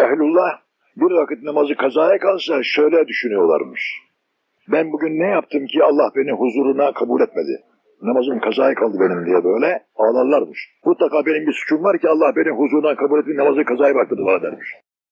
Ehlullah bir vakit namazı kazaya kalsa şöyle düşünüyorlarmış. Ben bugün ne yaptım ki Allah beni huzuruna kabul etmedi? Namazım kazaya kaldı benim diye böyle ağlarlarmış. Mutlaka benim bir suçum var ki Allah beni huzuruna kabul etmedi namazı kazaya baktırdı bana dermiş.